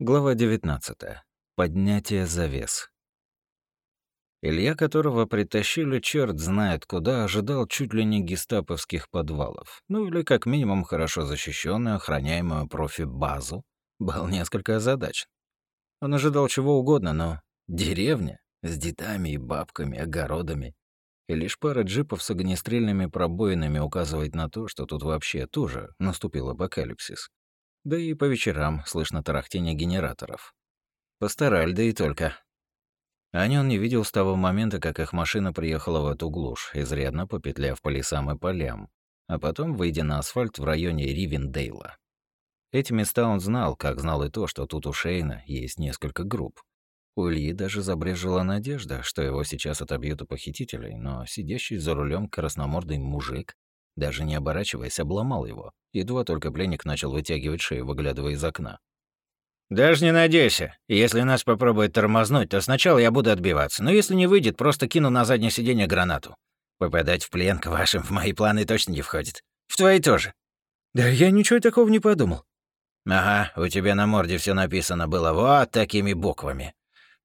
Глава 19. Поднятие завес. Илья, которого притащили черт знает куда, ожидал чуть ли не гестаповских подвалов. Ну или как минимум хорошо защищенную, охраняемую профи-базу. Был несколько задач. Он ожидал чего угодно, но деревня с детами и бабками, огородами. И лишь пара джипов с огнестрельными пробоинами указывает на то, что тут вообще тоже наступил апокалипсис. Да и по вечерам слышно тарахтение генераторов. Постарали, да и только. Ани он не видел с того момента, как их машина приехала в эту глушь, изрядно попетляв по лесам и полям, а потом выйдя на асфальт в районе Ривендейла. Эти места он знал, как знал и то, что тут у Шейна есть несколько групп. У Ильи даже забрежила надежда, что его сейчас отобьют у похитителей, но сидящий за рулем красномордый мужик даже не оборачиваясь, обломал его. Едва только пленник начал вытягивать шею, выглядывая из окна. «Даже не надейся. Если нас попробует тормознуть, то сначала я буду отбиваться. Но если не выйдет, просто кину на заднее сиденье гранату. Попадать в плен к вашим в мои планы точно не входит. В твои тоже». «Да я ничего такого не подумал». «Ага, у тебя на морде все написано было вот такими буквами.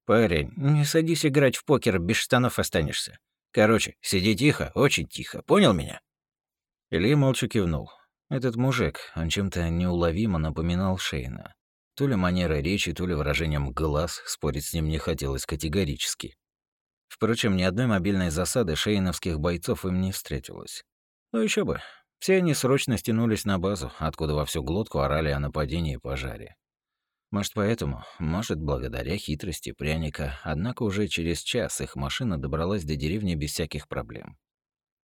Парень, не садись играть в покер, без штанов останешься. Короче, сиди тихо, очень тихо, понял меня?» Илья молча кивнул. Этот мужик, он чем-то неуловимо напоминал Шейна. То ли манера речи, то ли выражением глаз, спорить с ним не хотелось категорически. Впрочем, ни одной мобильной засады шейновских бойцов им не встретилось. Ну еще бы. Все они срочно стянулись на базу, откуда во всю глотку орали о нападении и пожаре. Может, поэтому, может, благодаря хитрости пряника, однако уже через час их машина добралась до деревни без всяких проблем.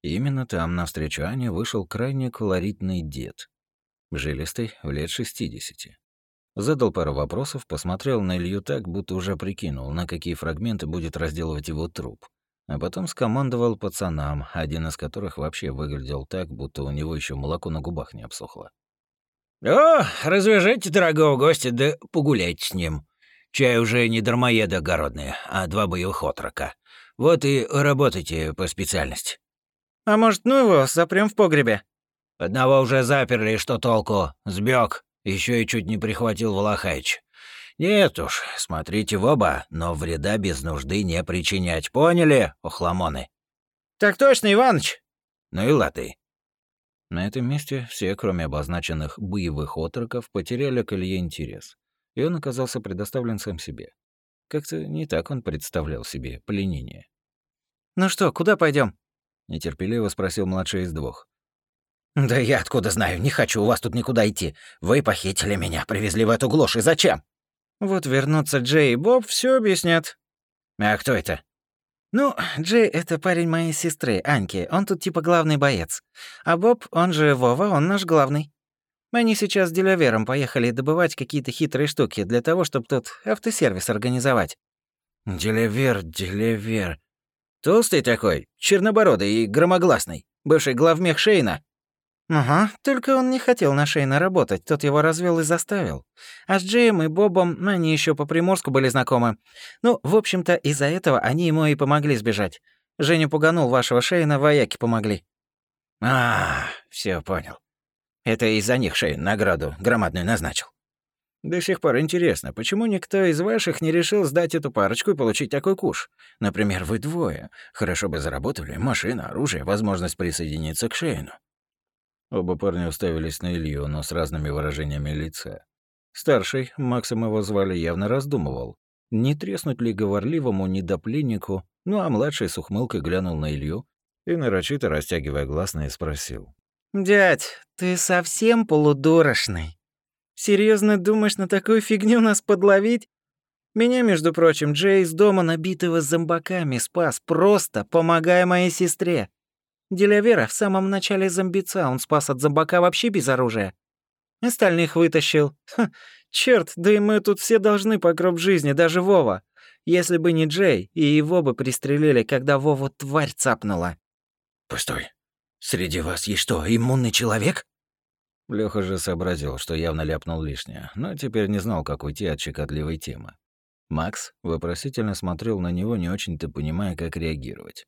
Именно там навстречу Ане вышел крайне колоритный дед. Жилистый, в лет 60. Задал пару вопросов, посмотрел на Илью так, будто уже прикинул, на какие фрагменты будет разделывать его труп. А потом скомандовал пацанам, один из которых вообще выглядел так, будто у него еще молоко на губах не обсохло. «О, развяжите дорогого гостя, да погуляйте с ним. Чай уже не дармоеды огородные, а два боевых отрока. Вот и работайте по специальности». «А может, ну его, запрем в погребе?» «Одного уже заперли, что толку? Сбег, еще и чуть не прихватил Волохаич. Нет уж, смотрите в оба, но вреда без нужды не причинять, поняли, охламоны?» «Так точно, Иваныч!» «Ну и лады». На этом месте все, кроме обозначенных боевых отроков, потеряли к Илье интерес, и он оказался предоставлен сам себе. Как-то не так он представлял себе пленение. «Ну что, куда пойдем? — нетерпеливо спросил младший из двух. «Да я откуда знаю, не хочу у вас тут никуда идти. Вы похитили меня, привезли в эту глушь, и зачем?» «Вот вернутся Джей и Боб, все объяснят». «А кто это?» «Ну, Джей — это парень моей сестры, Аньки, он тут типа главный боец. А Боб, он же Вова, он наш главный. Они сейчас с Делавером поехали добывать какие-то хитрые штуки для того, чтобы тут автосервис организовать». «Делавер, Делавер. Толстый такой, чернобородый и громогласный, бывший главмех Шейна». «Ага, только он не хотел на Шейна работать, тот его развел и заставил. А с Джеем и Бобом они еще по Приморску были знакомы. Ну, в общем-то, из-за этого они ему и помогли сбежать. Женю пуганул вашего Шейна, вояки помогли». «А, все понял. Это из-за них Шейн награду громадную назначил». До сих пор интересно, почему никто из ваших не решил сдать эту парочку и получить такой куш? Например, вы двое. Хорошо бы заработали. Машина, оружие, возможность присоединиться к Шейну. Оба парня уставились на Илью, но с разными выражениями лица. Старший, Максом его звали, явно раздумывал, не треснуть ли говорливому недопленнику, ну а младший с ухмылкой глянул на Илью и, нарочито растягивая гласные, спросил. «Дядь, ты совсем полудорошный?» Серьезно думаешь на такую фигню нас подловить? Меня, между прочим, Джей из дома, набитого зомбаками, спас, просто помогая моей сестре. Делявера в самом начале зомбица, он спас от зомбака вообще без оружия. Остальных вытащил. Ха, чёрт, да и мы тут все должны по гроб жизни, даже Вова. Если бы не Джей, и его бы пристрелили, когда Вову тварь цапнула. «Постой, среди вас есть что, иммунный человек?» Лёха же сообразил, что явно ляпнул лишнее, но теперь не знал, как уйти от щекотливой темы. Макс вопросительно смотрел на него, не очень-то понимая, как реагировать.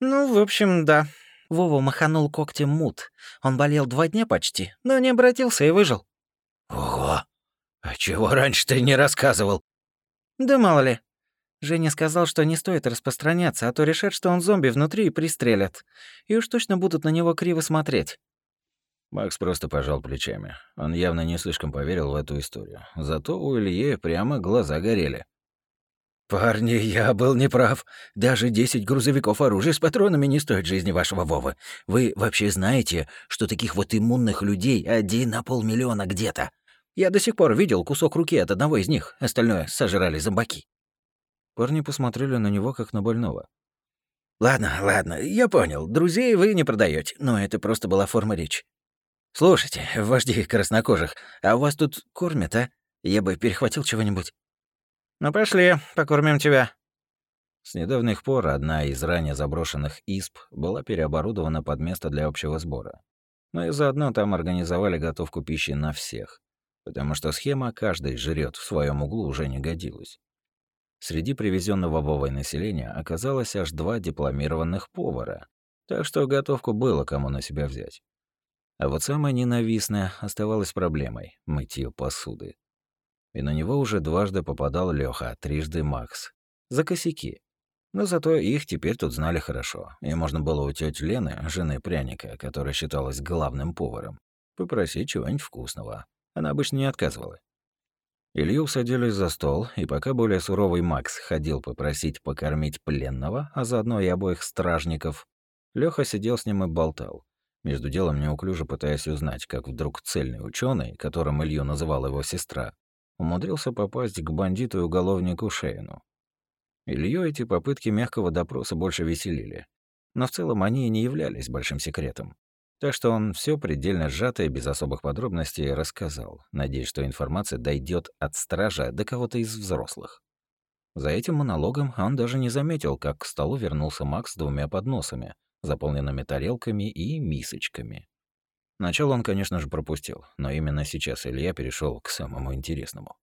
«Ну, в общем, да. Вова маханул когтем мут. Он болел два дня почти, но не обратился и выжил». «Ого! «А чего раньше ты не рассказывал?» «Да мало ли. Женя сказал, что не стоит распространяться, а то решат, что он зомби внутри и пристрелят. И уж точно будут на него криво смотреть». Макс просто пожал плечами. Он явно не слишком поверил в эту историю. Зато у Ильи прямо глаза горели. «Парни, я был неправ. Даже 10 грузовиков оружия с патронами не стоят жизни вашего Вовы. Вы вообще знаете, что таких вот иммунных людей один на полмиллиона где-то? Я до сих пор видел кусок руки от одного из них, остальное сожрали зомбаки». Парни посмотрели на него, как на больного. «Ладно, ладно, я понял. Друзей вы не продаете, но это просто была форма речи. Слушайте, вожди краснокожих, а у вас тут кормят, а? Я бы перехватил чего-нибудь». «Ну пошли, покормим тебя». С недавних пор одна из ранее заброшенных исп была переоборудована под место для общего сбора. Но и заодно там организовали готовку пищи на всех, потому что схема «каждый жрет в своем углу» уже не годилась. Среди привезенного Вовой населения оказалось аж два дипломированных повара, так что готовку было кому на себя взять. А вот самое ненавистное оставалось проблемой — мытье посуды и на него уже дважды попадал Лёха, трижды Макс. За косяки. Но зато их теперь тут знали хорошо, и можно было у тети Лены, жены пряника, которая считалась главным поваром, попросить чего-нибудь вкусного. Она обычно не отказывала. Илью садились за стол, и пока более суровый Макс ходил попросить покормить пленного, а заодно и обоих стражников, Лёха сидел с ним и болтал, между делом неуклюже пытаясь узнать, как вдруг цельный ученый, которым Илью называла его сестра, умудрился попасть к бандиту и уголовнику Шейну. Илью эти попытки мягкого допроса больше веселили. Но в целом они и не являлись большим секретом. Так что он все предельно сжато и без особых подробностей рассказал, надеясь, что информация дойдет от стража до кого-то из взрослых. За этим монологом он даже не заметил, как к столу вернулся Макс с двумя подносами, заполненными тарелками и мисочками. Начало он, конечно же, пропустил, но именно сейчас Илья перешел к самому интересному.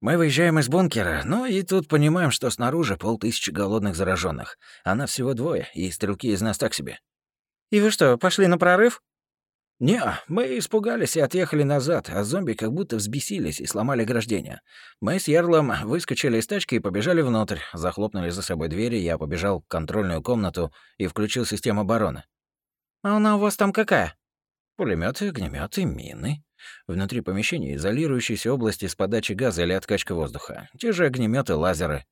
Мы выезжаем из бункера, ну и тут понимаем, что снаружи полтысячи голодных зараженных, а нас всего двое, и стрелки из нас так себе. «И вы что, пошли на прорыв?» «Не, мы испугались и отъехали назад, а зомби как будто взбесились и сломали ограждение. Мы с Ярлом выскочили из тачки и побежали внутрь, захлопнули за собой двери, я побежал в контрольную комнату и включил систему обороны». «А она у вас там какая?» Пулеметы, огнеметы, мины. Внутри помещения изолирующиеся области с подачей газа или откачка воздуха. Те же огнеметы, лазеры.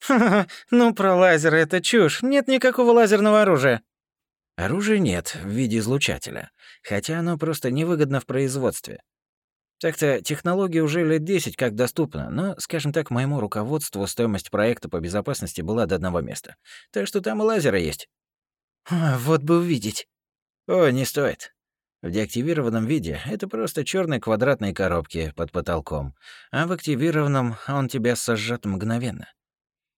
Ха-ха, ну про лазеры это чушь. Нет никакого лазерного оружия. Оружия нет в виде излучателя, хотя оно просто невыгодно в производстве. Так-то технология уже лет 10 как доступна, но, скажем так, моему руководству стоимость проекта по безопасности была до одного места. Так что там и лазеры есть. А, вот бы увидеть. О, не стоит. В деактивированном виде это просто черные квадратные коробки под потолком, а в активированном он тебя сожжет мгновенно.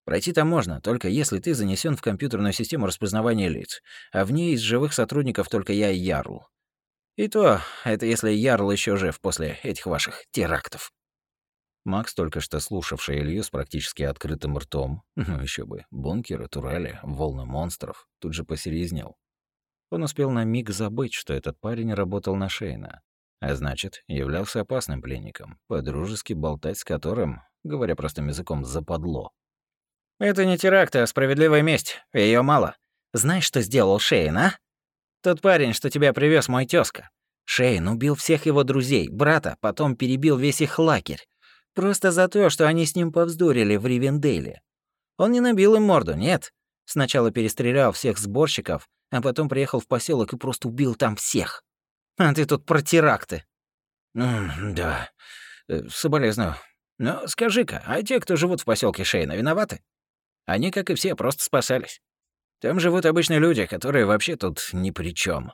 Пройти там можно, только если ты занесен в компьютерную систему распознавания лиц, а в ней из живых сотрудников только я и Ярл. И то, это если Ярл еще жив после этих ваших терактов. Макс, только что слушавший Илью с практически открытым ртом, ну еще бы, бункеры, турели, волны монстров, тут же посерьезнел. Он успел на миг забыть, что этот парень работал на Шейна, а значит, являлся опасным пленником, подружески болтать с которым, говоря простым языком, западло. «Это не теракт, а справедливая месть. Ее мало. Знаешь, что сделал Шейн, а? Тот парень, что тебя привез мой тёзка. Шейн убил всех его друзей, брата, потом перебил весь их лагерь. Просто за то, что они с ним повздорили в Ривендейле. Он не набил им морду, нет. Сначала перестрелял всех сборщиков, а потом приехал в поселок и просто убил там всех. А ты тут про теракты. Mm, да, э, соболезную. Но скажи-ка, а те, кто живут в поселке Шейна, виноваты? Они, как и все, просто спасались. Там живут обычные люди, которые вообще тут ни при чем.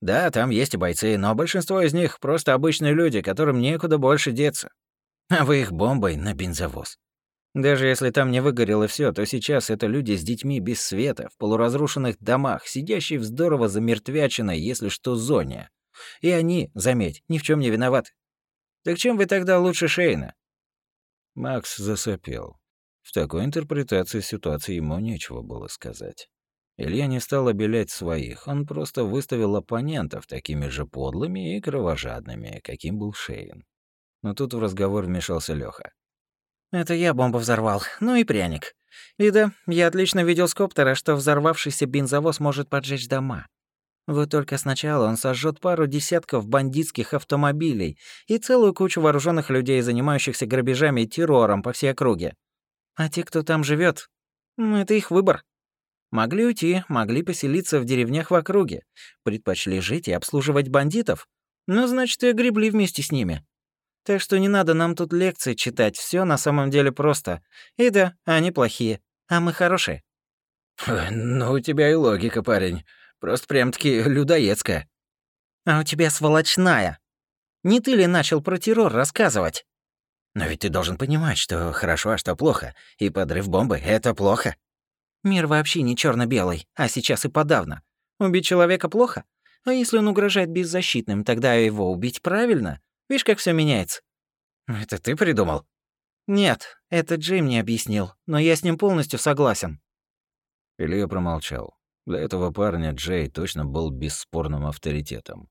Да, там есть и бойцы, но большинство из них просто обычные люди, которым некуда больше деться. А вы их бомбой на бензовоз. Даже если там не выгорело все, то сейчас это люди с детьми без света, в полуразрушенных домах, сидящие в здорово замертвяченной, если что, зоне. И они, заметь, ни в чем не виноваты. Так чем вы тогда лучше Шейна? Макс засопел. В такой интерпретации ситуации ему нечего было сказать. Илья не стал обелять своих, он просто выставил оппонентов такими же подлыми и кровожадными, каким был Шейн. Но тут в разговор вмешался Лёха. «Это я бомбу взорвал. Ну и пряник. И да, я отлично видел с коптера, что взорвавшийся бензовоз может поджечь дома. Вот только сначала он сожжет пару десятков бандитских автомобилей и целую кучу вооруженных людей, занимающихся грабежами и террором по всей округе. А те, кто там живет, это их выбор. Могли уйти, могли поселиться в деревнях в округе, предпочли жить и обслуживать бандитов. Ну, значит, и огребли вместе с ними. Так что не надо нам тут лекции читать, все на самом деле просто. И да, они плохие, а мы хорошие. «Ну, у тебя и логика, парень. Просто прям-таки людоедская». «А у тебя сволочная. Не ты ли начал про террор рассказывать?» «Но ведь ты должен понимать, что хорошо, а что плохо. И подрыв бомбы — это плохо». «Мир вообще не черно белый а сейчас и подавно. Убить человека плохо? А если он угрожает беззащитным, тогда его убить правильно? Видишь, как все меняется». «Это ты придумал?» «Нет, это Джей мне объяснил, но я с ним полностью согласен». Илья промолчал. Для этого парня Джей точно был бесспорным авторитетом.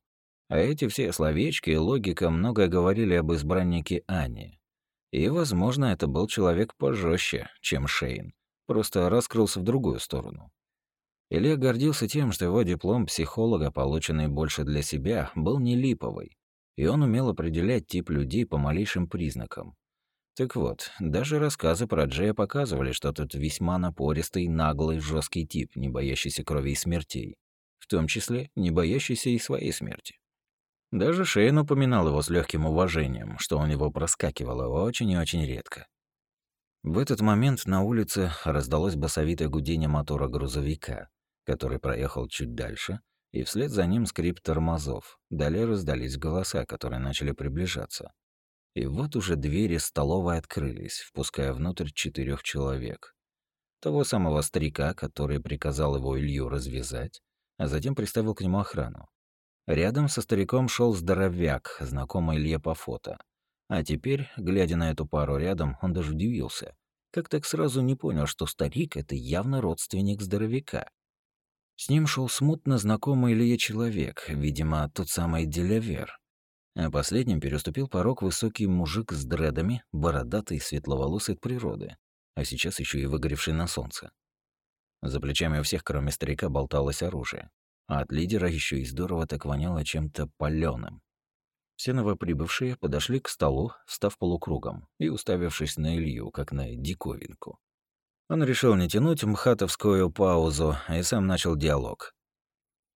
А эти все словечки и логика многое говорили об избраннике Ани. И, возможно, это был человек пожестче, чем Шейн, просто раскрылся в другую сторону. Илья гордился тем, что его диплом психолога, полученный больше для себя, был не липовый, и он умел определять тип людей по малейшим признакам. Так вот, даже рассказы про Джея показывали, что тут весьма напористый, наглый, жесткий тип, не боящийся крови и смертей. В том числе, не боящийся и своей смерти. Даже Шейн упоминал его с легким уважением, что у него проскакивало очень и очень редко. В этот момент на улице раздалось басовитое гудение мотора грузовика, который проехал чуть дальше, и вслед за ним скрип тормозов. Далее раздались голоса, которые начали приближаться. И вот уже двери столовой открылись, впуская внутрь четырех человек. Того самого старика, который приказал его Илью развязать, а затем приставил к нему охрану. Рядом со стариком шел здоровяк, знакомый Илье по фото. А теперь, глядя на эту пару рядом, он даже удивился. Как так сразу не понял, что старик — это явно родственник здоровяка. С ним шел смутно знакомый Илье человек, видимо, тот самый Делявер, а последним переступил порог высокий мужик с дредами, бородатый, светловолосый от природы, а сейчас еще и выгоревший на солнце. За плечами у всех, кроме старика, болталось оружие, а от лидера еще и здорово так воняло чем-то палёным. Все новоприбывшие подошли к столу, став полукругом и уставившись на Илью, как на диковинку. Он решил не тянуть мхатовскую паузу и сам начал диалог.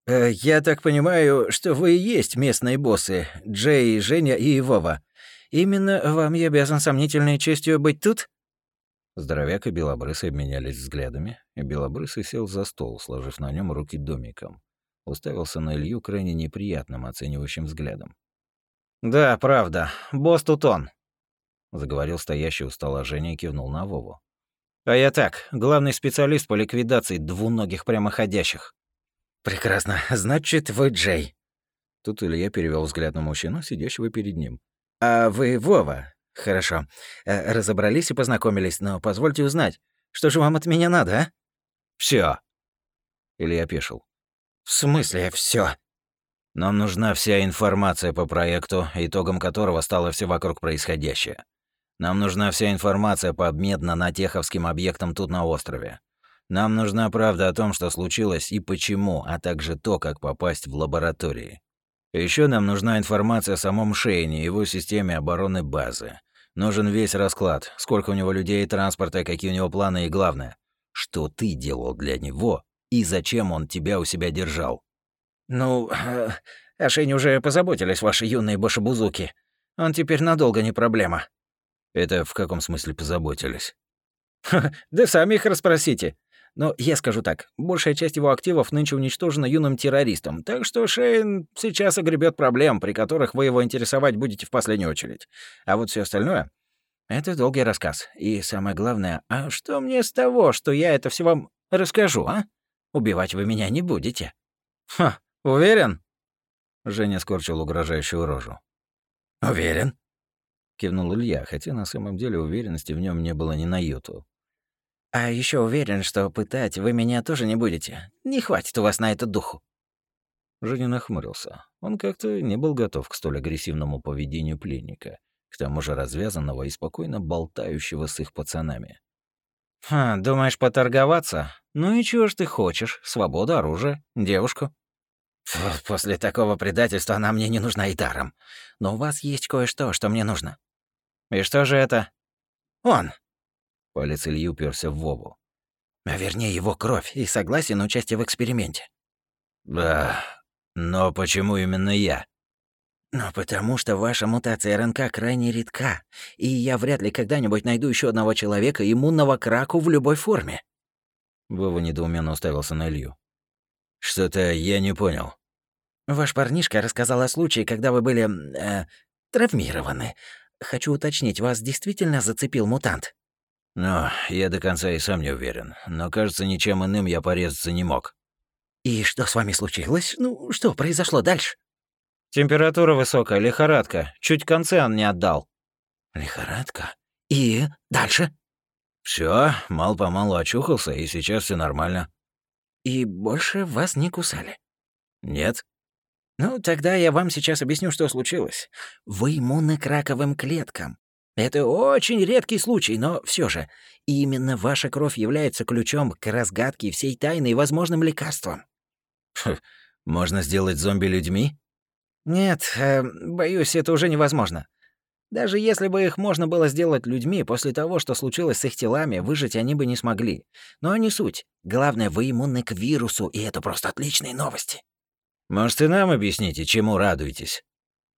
Э, «Я так понимаю, что вы и есть местные боссы, Джей, Женя и Вова. Именно вам я обязан сомнительной честью быть тут?» Здоровяк и Белобрысый обменялись взглядами, и Белобрысый сел за стол, сложив на нем руки домиком. Уставился на Илью крайне неприятным оценивающим взглядом. «Да, правда. Босс тут он», — заговорил стоящий у стола Женя и кивнул на Вову. «А я так, главный специалист по ликвидации двуногих прямоходящих». «Прекрасно. Значит, вы Джей». Тут Илья перевел взгляд на мужчину, сидящего перед ним. «А вы Вова? Хорошо. Э, разобрались и познакомились, но позвольте узнать, что же вам от меня надо, а?» Все. Илья опешил. «В смысле все? Нам нужна вся информация по проекту, итогом которого стало все вокруг происходящее. Нам нужна вся информация по обмедно-натеховским объектам тут на острове. Нам нужна правда о том, что случилось и почему, а также то, как попасть в лаборатории. Еще нам нужна информация о самом Шейне и его системе обороны базы. Нужен весь расклад, сколько у него людей и транспорта, какие у него планы и главное, что ты делал для него и зачем он тебя у себя держал. Ну, э, о Шейне уже позаботились ваши юные башебузуки. Он теперь надолго не проблема. Это в каком смысле позаботились? да сами их расспросите. Но я скажу так, большая часть его активов нынче уничтожена юным террористом, так что Шейн сейчас огребет проблем, при которых вы его интересовать будете в последнюю очередь. А вот все остальное — это долгий рассказ. И самое главное, а что мне с того, что я это все вам расскажу, а? Убивать вы меня не будете. Ха, уверен? Женя скорчил угрожающую рожу. Уверен? Кивнул Илья, хотя на самом деле уверенности в нем не было ни на йоту. А еще уверен, что пытать вы меня тоже не будете. Не хватит у вас на это духу. Женя нахмурился. Он как-то не был готов к столь агрессивному поведению пленника. К тому же развязанного и спокойно болтающего с их пацанами. «Ха, думаешь поторговаться? Ну и чего ж ты хочешь? Свобода, оружие, девушку?» Фу, «После такого предательства она мне не нужна и даром. Но у вас есть кое-что, что мне нужно». «И что же это?» «Он!» Палец Ильи уперся в Вову. А вернее, его кровь и согласие на участие в эксперименте. «Да, но почему именно я?» «Ну, потому что ваша мутация РНК крайне редка, и я вряд ли когда-нибудь найду еще одного человека, иммунного к раку в любой форме». Вова недоуменно уставился на Илью. «Что-то я не понял». «Ваш парнишка рассказал о случае, когда вы были... Э, травмированы. Хочу уточнить, вас действительно зацепил мутант?» «Ну, я до конца и сам не уверен, но, кажется, ничем иным я порезаться не мог». «И что с вами случилось? Ну, что произошло дальше?» Температура высокая, лихорадка. Чуть концерн не отдал. Лихорадка? И дальше? Все, мал-помалу очухался, и сейчас все нормально. И больше вас не кусали? Нет. Ну, тогда я вам сейчас объясню, что случилось. Вы иммунны к раковым клеткам. Это очень редкий случай, но все же. именно ваша кровь является ключом к разгадке всей тайны и возможным лекарствам. Фу, можно сделать зомби людьми? Нет, э, боюсь, это уже невозможно. Даже если бы их можно было сделать людьми, после того, что случилось с их телами, выжить они бы не смогли. Но не суть. Главное, вы иммунны к вирусу, и это просто отличные новости. Может, и нам объясните, чему радуетесь?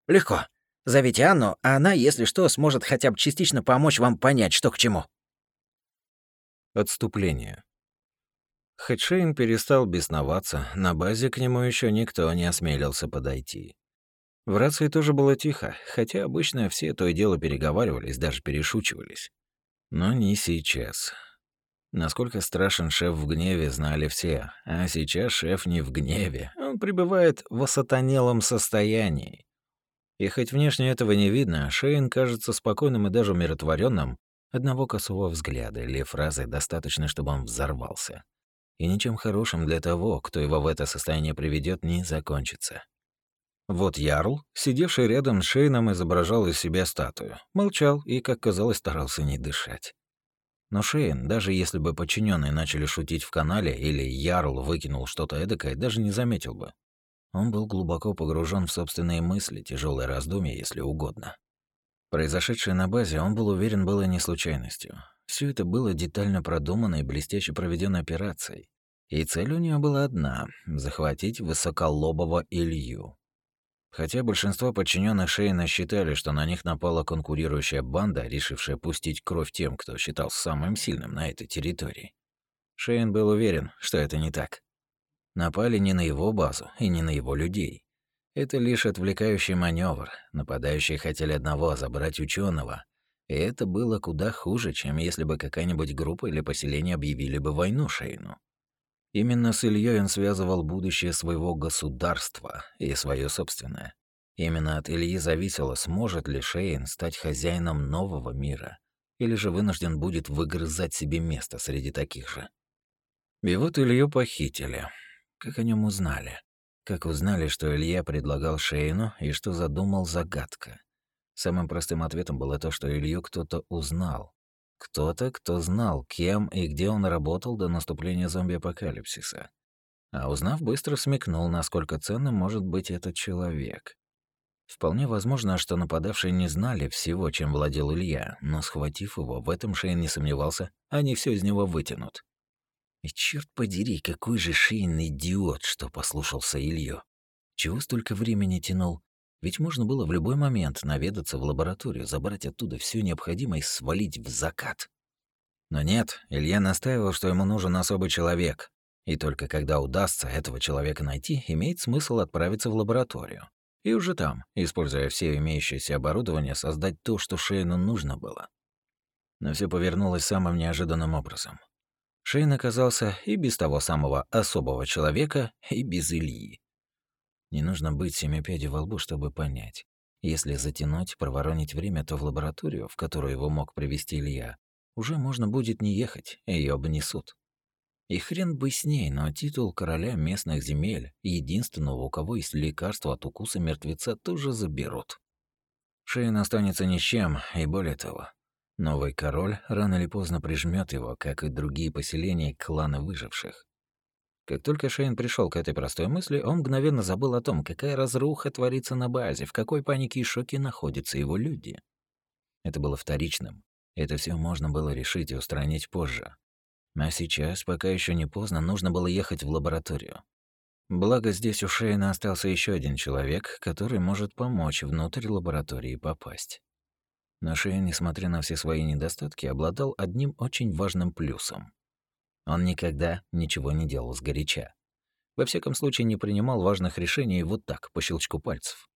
Легко. Зовите Анну, а она, если что, сможет хотя бы частично помочь вам понять, что к чему. Отступление. Хэтшейн перестал бесноваться, на базе к нему еще никто не осмелился подойти. В рации тоже было тихо, хотя обычно все то и дело переговаривались, даже перешучивались. Но не сейчас. Насколько страшен шеф в гневе, знали все. А сейчас шеф не в гневе. Он пребывает в осатанелом состоянии. И хоть внешне этого не видно, Шейн кажется спокойным и даже умиротворенным. Одного косого взгляда или фразы достаточно, чтобы он взорвался. И ничем хорошим для того, кто его в это состояние приведет, не закончится. Вот Ярл, сидевший рядом с Шейном, изображал из себя статую. Молчал и, как казалось, старался не дышать. Но Шейн, даже если бы подчиненные начали шутить в канале или Ярл выкинул что-то эдакое, даже не заметил бы. Он был глубоко погружен в собственные мысли, тяжелые раздумья, если угодно. Произошедшее на базе, он был уверен, было не случайностью. Все это было детально продуманной и блестяще проведенной операцией. И цель у нее была одна — захватить высоколобого Илью. Хотя большинство подчиненных Шейна считали, что на них напала конкурирующая банда, решившая пустить кровь тем, кто считал самым сильным на этой территории. Шейн был уверен, что это не так. Напали не на его базу и не на его людей. Это лишь отвлекающий маневр. Нападающие хотели одного забрать ученого, и это было куда хуже, чем если бы какая-нибудь группа или поселение объявили бы войну Шейну. Именно с Ильей он связывал будущее своего государства и свое собственное. Именно от Ильи зависело, сможет ли Шейн стать хозяином нового мира, или же вынужден будет выгрызать себе место среди таких же. И вот Илью похитили. Как о нем узнали? Как узнали, что Илья предлагал Шейну и что задумал загадка? Самым простым ответом было то, что Илью кто-то узнал, кто-то, кто знал, кем и где он работал до наступления зомби-апокалипсиса. А узнав, быстро смекнул, насколько ценным может быть этот человек. Вполне возможно, что нападавшие не знали всего, чем владел Илья, но схватив его, в этом Шейн не сомневался, они все из него вытянут. И черт подери, какой же Шейн идиот, что послушался Илью. Чего столько времени тянул? Ведь можно было в любой момент наведаться в лабораторию, забрать оттуда все необходимое и свалить в закат. Но нет, Илья настаивал, что ему нужен особый человек. И только когда удастся этого человека найти, имеет смысл отправиться в лабораторию. И уже там, используя все имеющееся оборудование, создать то, что Шейну нужно было. Но все повернулось самым неожиданным образом. Шейн оказался и без того самого особого человека, и без Ильи. Не нужно быть семипядей во лбу, чтобы понять. Если затянуть, проворонить время, то в лабораторию, в которую его мог привести Илья, уже можно будет не ехать, ее обнесут. И хрен бы с ней, но титул короля местных земель, единственного, у кого есть лекарство от укуса мертвеца, тоже заберут. Шейн останется ни с чем, и более того, новый король рано или поздно прижмет его, как и другие поселения клана выживших. Как только Шейн пришел к этой простой мысли, он мгновенно забыл о том, какая разруха творится на базе, в какой панике и шоке находятся его люди. Это было вторичным. Это все можно было решить и устранить позже. А сейчас, пока еще не поздно, нужно было ехать в лабораторию. Благо, здесь у Шейна остался еще один человек, который может помочь внутрь лаборатории попасть. Но Шейн, несмотря на все свои недостатки, обладал одним очень важным плюсом. Он никогда ничего не делал сгоряча. Во всяком случае, не принимал важных решений вот так, по щелчку пальцев.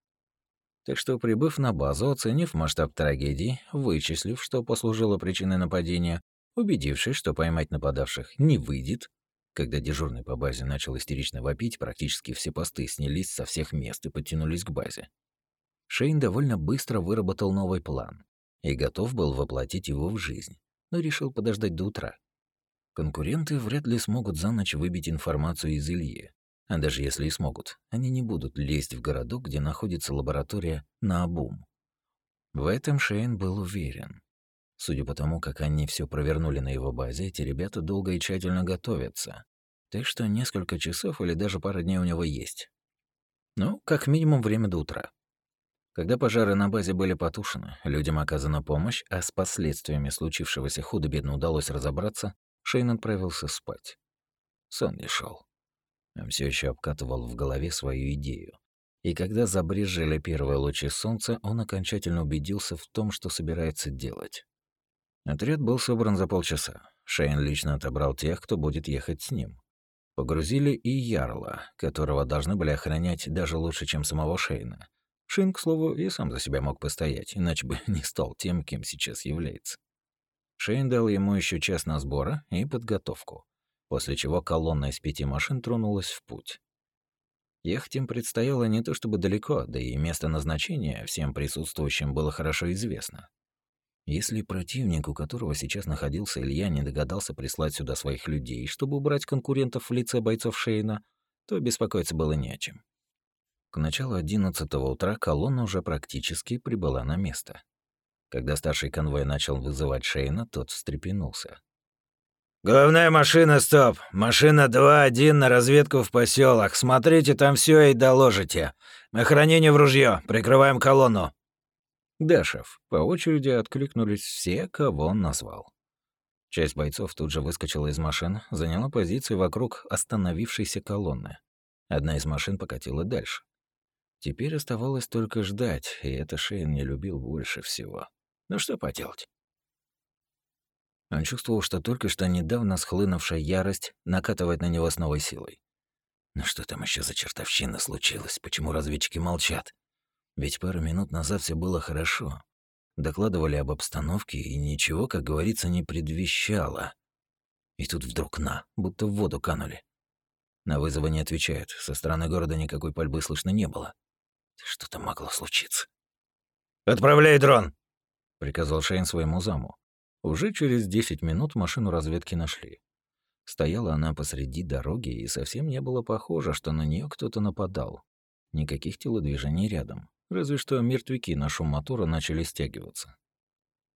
Так что, прибыв на базу, оценив масштаб трагедии, вычислив, что послужило причиной нападения, убедившись, что поймать нападавших не выйдет, когда дежурный по базе начал истерично вопить, практически все посты снялись со всех мест и подтянулись к базе. Шейн довольно быстро выработал новый план и готов был воплотить его в жизнь, но решил подождать до утра. Конкуренты вряд ли смогут за ночь выбить информацию из Ильи. А даже если и смогут, они не будут лезть в городок, где находится лаборатория на обум. В этом Шейн был уверен. Судя по тому, как они все провернули на его базе, эти ребята долго и тщательно готовятся. Так что несколько часов или даже пара дней у него есть. Ну, как минимум время до утра. Когда пожары на базе были потушены, людям оказана помощь, а с последствиями случившегося худо-бедно удалось разобраться, Шейн отправился спать. Сон не шел. Он все еще обкатывал в голове свою идею. И когда забрежили первые лучи солнца, он окончательно убедился в том, что собирается делать. Отряд был собран за полчаса. Шейн лично отобрал тех, кто будет ехать с ним. Погрузили и Ярла, которого должны были охранять даже лучше, чем самого Шейна. Шейн, к слову, и сам за себя мог постоять, иначе бы не стал тем, кем сейчас является. Шейн дал ему еще час на сборы и подготовку, после чего колонна из пяти машин тронулась в путь. Ехать им предстояло не то чтобы далеко, да и место назначения всем присутствующим было хорошо известно. Если противник, у которого сейчас находился Илья, не догадался прислать сюда своих людей, чтобы убрать конкурентов в лице бойцов Шейна, то беспокоиться было не о чем. К началу одиннадцатого утра колонна уже практически прибыла на место. Когда старший конвой начал вызывать Шейна, тот встрепенулся. «Головная машина, стоп! Машина 2-1 на разведку в поселок. Смотрите там все и доложите. Охранение в ружье. Прикрываем колонну». «Да, шеф». По очереди откликнулись все, кого он назвал. Часть бойцов тут же выскочила из машин, заняла позиции вокруг остановившейся колонны. Одна из машин покатила дальше. Теперь оставалось только ждать, и это Шейн не любил больше всего. Ну что поделать? Он чувствовал, что только что недавно схлынувшая ярость накатывает на него с новой силой. Ну что там еще за чертовщина случилась? Почему разведчики молчат? Ведь пару минут назад все было хорошо. Докладывали об обстановке, и ничего, как говорится, не предвещало. И тут вдруг на, будто в воду канули. На вызовы не отвечают. Со стороны города никакой пальбы слышно не было. Что-то могло случиться. «Отправляй дрон!» Приказал Шейн своему заму. Уже через 10 минут машину разведки нашли. Стояла она посреди дороги, и совсем не было похоже, что на нее кто-то нападал. Никаких телодвижений рядом, разве что мертвяки на шум мотора начали стягиваться.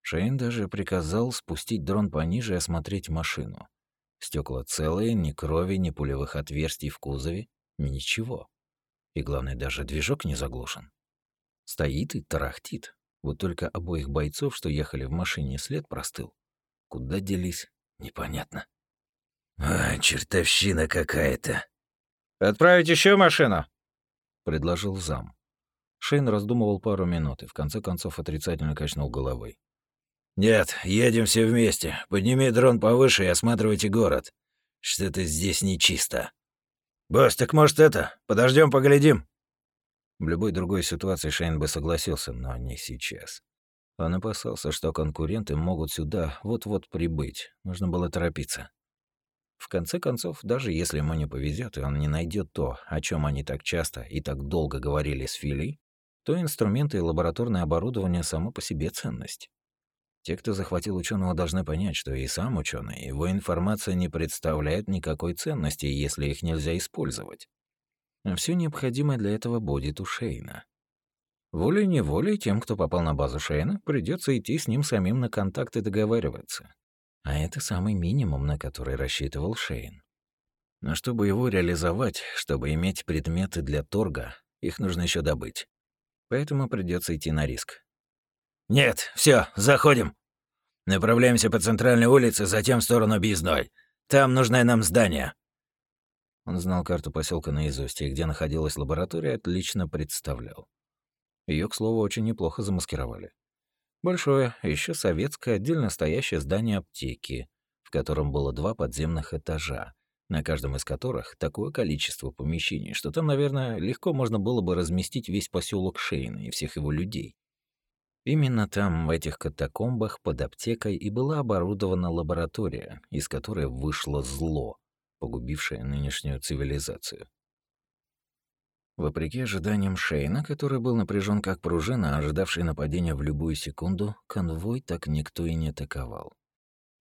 Шейн даже приказал спустить дрон пониже и осмотреть машину. Стекла целые, ни крови, ни пулевых отверстий в кузове, ничего. И главное, даже движок не заглушен. Стоит и тарахтит. Вот только обоих бойцов, что ехали в машине, след простыл. Куда делись, непонятно. «А, чертовщина какая-то!» «Отправить еще машину?» — предложил зам. Шейн раздумывал пару минут и в конце концов отрицательно качнул головой. «Нет, едем все вместе. Подними дрон повыше и осматривайте город. Что-то здесь нечисто. Босс, так может это? Подождем, поглядим?» В любой другой ситуации Шейн бы согласился, но не сейчас. Он опасался, что конкуренты могут сюда вот-вот прибыть. Нужно было торопиться. В конце концов, даже если ему не повезет, и он не найдет то, о чем они так часто и так долго говорили с Филей, то инструменты и лабораторное оборудование само по себе ценность. Те, кто захватил ученого, должны понять, что и сам ученый, его информация не представляет никакой ценности, если их нельзя использовать. А все необходимое для этого будет у Шейна. Волей-неволей тем, кто попал на базу Шейна, придется идти с ним самим на контакт и договариваться. А это самый минимум, на который рассчитывал Шейн. Но чтобы его реализовать, чтобы иметь предметы для торга, их нужно еще добыть. Поэтому придется идти на риск. «Нет, все, заходим. Направляемся по центральной улице, затем в сторону Бизной. Там нужное нам здание». Он знал карту поселка наизусть, и где находилась лаборатория, отлично представлял. Ее, к слову, очень неплохо замаскировали. Большое, еще советское, отдельно стоящее здание аптеки, в котором было два подземных этажа, на каждом из которых такое количество помещений, что там, наверное, легко можно было бы разместить весь поселок Шейна и всех его людей. Именно там, в этих катакомбах под аптекой, и была оборудована лаборатория, из которой вышло зло, погубившее нынешнюю цивилизацию. Вопреки ожиданиям Шейна, который был напряжен как пружина, ожидавший нападения в любую секунду, конвой так никто и не атаковал.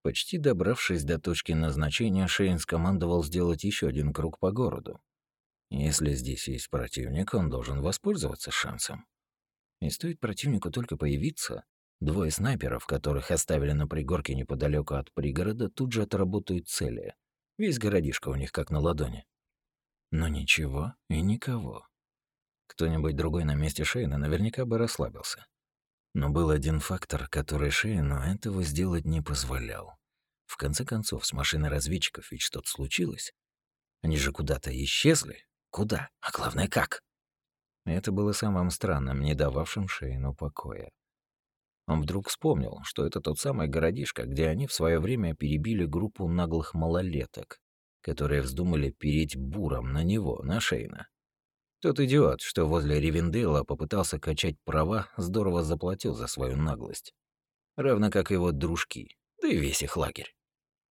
Почти добравшись до точки назначения, Шейн скомандовал сделать еще один круг по городу. Если здесь есть противник, он должен воспользоваться шансом. И стоит противнику только появиться, двое снайперов, которых оставили на пригорке неподалеку от пригорода, тут же отработают цели. Весь городишко у них как на ладони. Но ничего и никого. Кто-нибудь другой на месте Шейна наверняка бы расслабился. Но был один фактор, который Шейну этого сделать не позволял. В конце концов, с машиной разведчиков ведь что-то случилось. Они же куда-то исчезли. Куда? А главное, как? Это было самым странным, не дававшим Шейну покоя. Он вдруг вспомнил, что это тот самый городишко, где они в свое время перебили группу наглых малолеток, которые вздумали переть буром на него, на Шейна. Тот идиот, что возле Ривендейла попытался качать права, здорово заплатил за свою наглость. Равно как его дружки, да и весь их лагерь.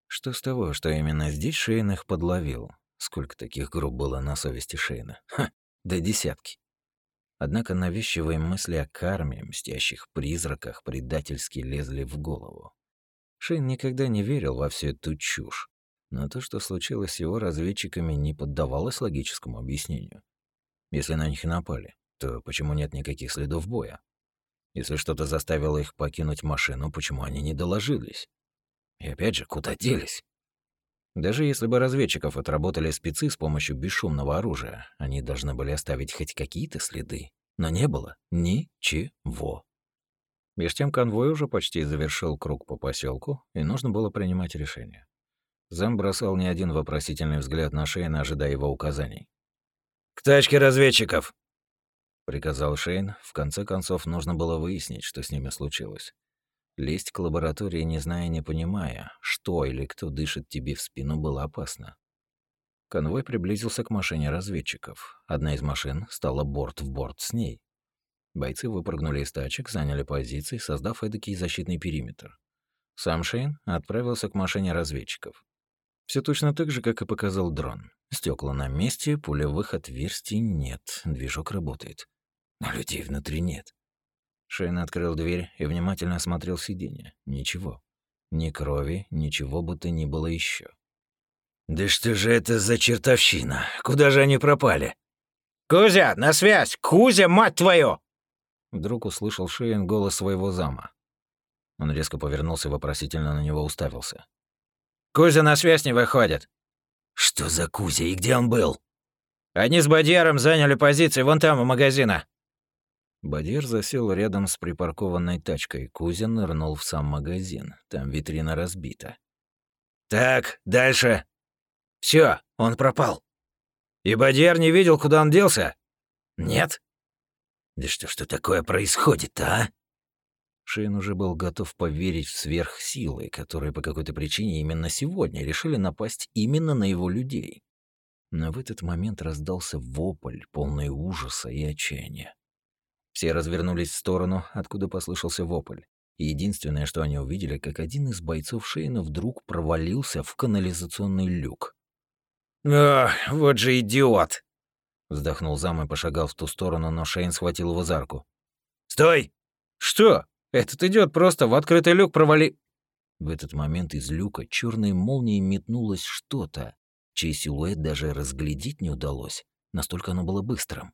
Что с того, что именно здесь Шейн их подловил? Сколько таких групп было на совести Шейна? Ха, да десятки. Однако навязчивые мысли о карме, мстящих призраках предательски лезли в голову. Шейн никогда не верил во всю эту чушь, но то, что случилось с его разведчиками, не поддавалось логическому объяснению. Если на них напали, то почему нет никаких следов боя? Если что-то заставило их покинуть машину, почему они не доложились? И опять же, куда делись? Даже если бы разведчиков отработали спецы с помощью бесшумного оружия, они должны были оставить хоть какие-то следы. Но не было ничего. Меж тем конвой уже почти завершил круг по поселку, и нужно было принимать решение. Зам бросал не один вопросительный взгляд на Шейна, ожидая его указаний. «К тачке разведчиков!» — приказал Шейн. В конце концов, нужно было выяснить, что с ними случилось. Лезть к лаборатории, не зная и не понимая, что или кто дышит тебе в спину, было опасно. Конвой приблизился к машине разведчиков. Одна из машин стала борт в борт с ней. Бойцы выпрыгнули из тачек, заняли позиции, создав эдакий защитный периметр. Сам Шейн отправился к машине разведчиков. Все точно так же, как и показал дрон. Стекла на месте, пулевых отверстий нет, движок работает. Но людей внутри нет. Шейн открыл дверь и внимательно осмотрел сиденье. Ничего. Ни крови, ничего будто ни было еще. «Да что же это за чертовщина? Куда же они пропали?» «Кузя, на связь! Кузя, мать твою!» Вдруг услышал Шейн голос своего зама. Он резко повернулся и вопросительно на него уставился. Кузя на связь не выходит. Что за Кузя и где он был? Они с Бадьяром заняли позиции вон там у магазина. Бадьяр засел рядом с припаркованной тачкой. Кузя нырнул в сам магазин. Там витрина разбита. Так, дальше. Все, он пропал. И Бадьяр не видел, куда он делся? Нет. Да что ж такое происходит а? Шейн уже был готов поверить в сверхсилы, которые по какой-то причине именно сегодня решили напасть именно на его людей. Но в этот момент раздался вопль, полный ужаса и отчаяния. Все развернулись в сторону, откуда послышался вопль. И единственное, что они увидели, как один из бойцов Шейна вдруг провалился в канализационный люк. «Ах, вот же идиот!» Вздохнул зам и пошагал в ту сторону, но Шейн схватил его за руку. «Стой!» «Что?» Этот идет просто в открытый люк провали...» В этот момент из люка черной молнией метнулось что-то, чей силуэт даже разглядеть не удалось, настолько оно было быстрым.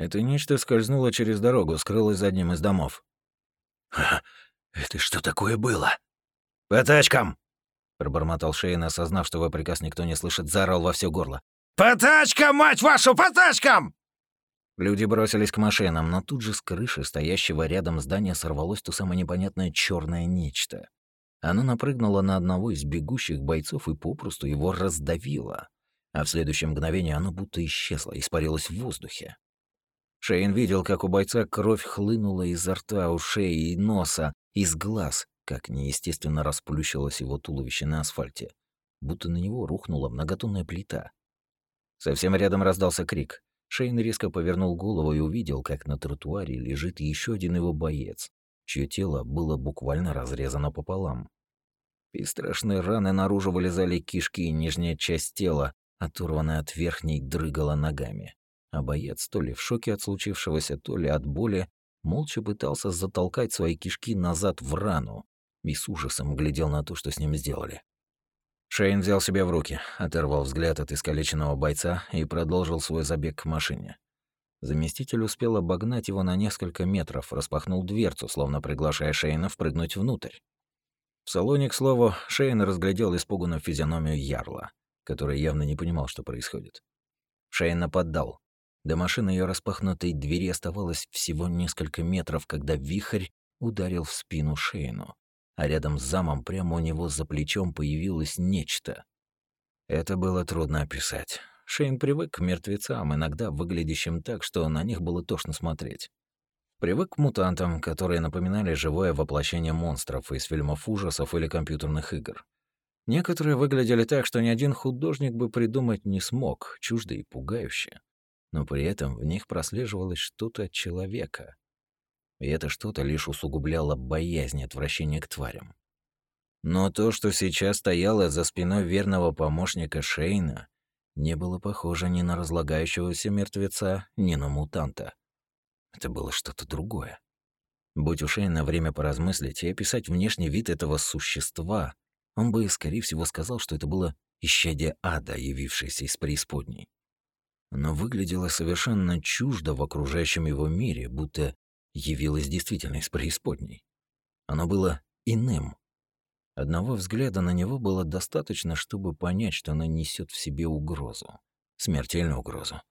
Это нечто скользнуло через дорогу, скрылось за одним из домов. «Ха, это что такое было?» «По тачкам!» Пробормотал Шейн, осознав, что его приказ никто не слышит, заорал во все горло. «По тачкам, мать вашу, по тачкам!» Люди бросились к машинам, но тут же с крыши стоящего рядом здания сорвалось то самое непонятное черное нечто. Оно напрыгнуло на одного из бегущих бойцов и попросту его раздавило. А в следующее мгновение оно будто исчезло, испарилось в воздухе. Шейн видел, как у бойца кровь хлынула изо рта, ушей и носа, из глаз, как неестественно расплющилось его туловище на асфальте, будто на него рухнула многотонная плита. Совсем рядом раздался крик. Шейн резко повернул голову и увидел, как на тротуаре лежит еще один его боец, чье тело было буквально разрезано пополам. Из страшной раны наружу вылезали кишки и нижняя часть тела, оторванная от верхней, дрыгала ногами. А боец, то ли в шоке от случившегося, то ли от боли, молча пытался затолкать свои кишки назад в рану и с ужасом глядел на то, что с ним сделали. Шейн взял себя в руки, оторвал взгляд от искалеченного бойца и продолжил свой забег к машине. Заместитель успел обогнать его на несколько метров, распахнул дверцу, словно приглашая Шейна впрыгнуть внутрь. В салоне, к слову, Шейн разглядел испуганную физиономию Ярла, который явно не понимал, что происходит. Шейн нападал. До машины ее распахнутой двери оставалось всего несколько метров, когда вихрь ударил в спину Шейну, а рядом с замом прямо у него за плечом появилось нечто. Это было трудно описать. Шейн привык к мертвецам, иногда выглядящим так, что на них было тошно смотреть. Привык к мутантам, которые напоминали живое воплощение монстров из фильмов ужасов или компьютерных игр. Некоторые выглядели так, что ни один художник бы придумать не смог, чуждо и пугающе. Но при этом в них прослеживалось что-то от человека. И это что-то лишь усугубляло боязнь отвращения к тварям. Но то, что сейчас стояло за спиной верного помощника Шейна, не было похоже ни на разлагающегося мертвеца, ни на мутанта. Это было что-то другое. Будь у Шейна время поразмыслить и описать внешний вид этого существа, он бы, скорее всего, сказал, что это было исчадие ада, явившееся из преисподней. Но выглядело совершенно чуждо в окружающем его мире, будто явилось действительно из преисподней. Оно было иным, Одного взгляда на него было достаточно, чтобы понять, что она несет в себе угрозу. Смертельную угрозу.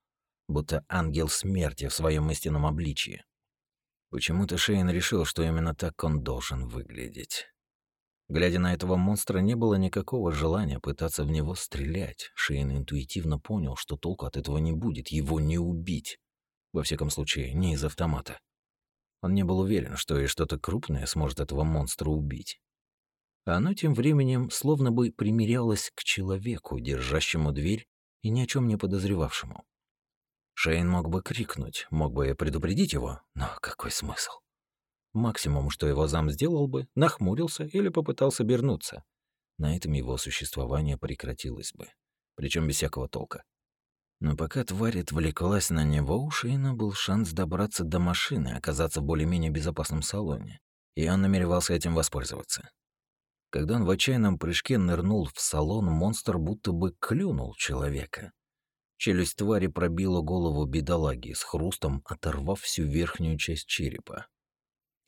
Будто ангел смерти в своем истинном обличии. Почему-то Шейн решил, что именно так он должен выглядеть. Глядя на этого монстра, не было никакого желания пытаться в него стрелять. Шейн интуитивно понял, что толку от этого не будет, его не убить. Во всяком случае, не из автомата. Он не был уверен, что и что-то крупное сможет этого монстра убить а оно тем временем словно бы примирялось к человеку, держащему дверь и ни о чем не подозревавшему. Шейн мог бы крикнуть, мог бы предупредить его, но какой смысл? Максимум, что его зам сделал бы, нахмурился или попытался обернуться. На этом его существование прекратилось бы, причем без всякого толка. Но пока тварь отвлеклась на него, у Шейна был шанс добраться до машины, оказаться в более-менее безопасном салоне, и он намеревался этим воспользоваться. Когда он в отчаянном прыжке нырнул в салон, монстр будто бы клюнул человека. Челюсть твари пробила голову бедолаги, с хрустом оторвав всю верхнюю часть черепа.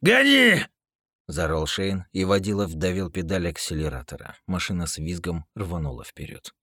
«Гони!» — заорал Шейн, и водила вдавил педаль акселератора. Машина с визгом рванула вперед.